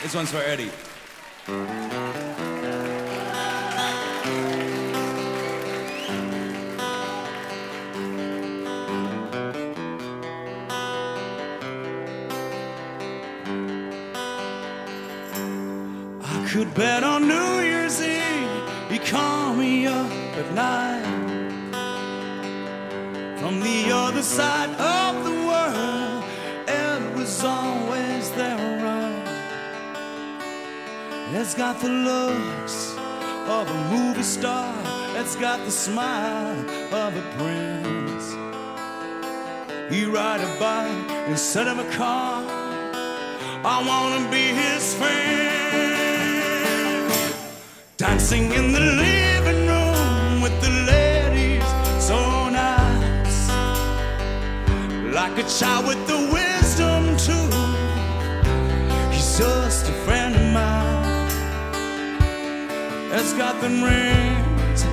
This one's for Eddie. I could bet on New Year's Eve you call me up at night from the other side of the world. Ed was always there? Ed's got the looks of a movie star. Ed's got the smile of a prince. He ride a bike instead of a car. I wanna be his friend. Dancing in the living room with the ladies, so nice. Like a child with the It's got the rings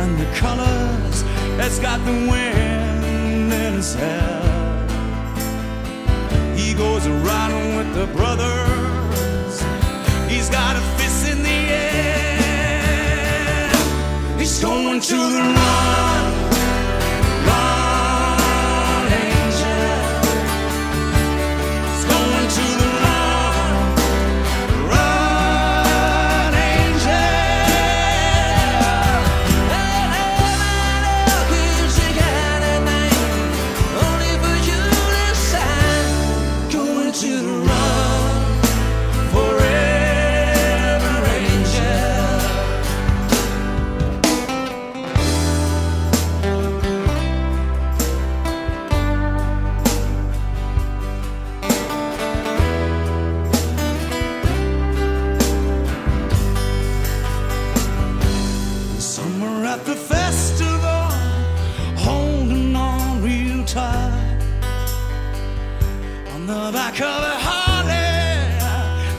and the colors. It's got the wind in his hair. He goes riding with the brothers. He's got a fist in the air. He's going to the run,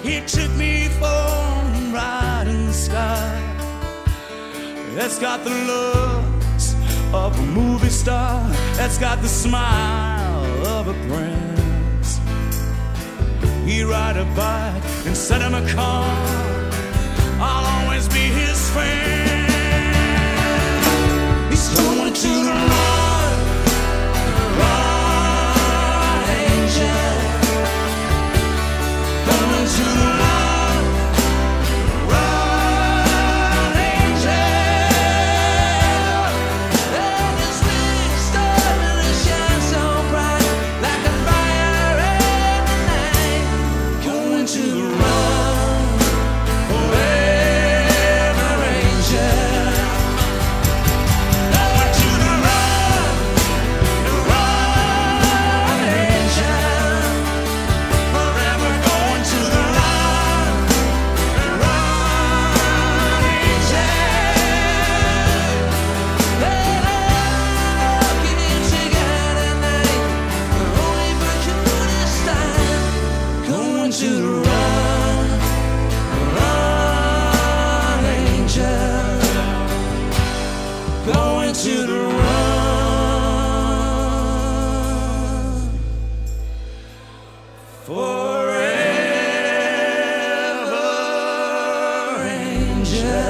he took me for a ride in the sky. That's got the looks of a movie star. That's got the smile of a prince. He ride a bike instead of a car. I'll always be his friend. He's going to danger.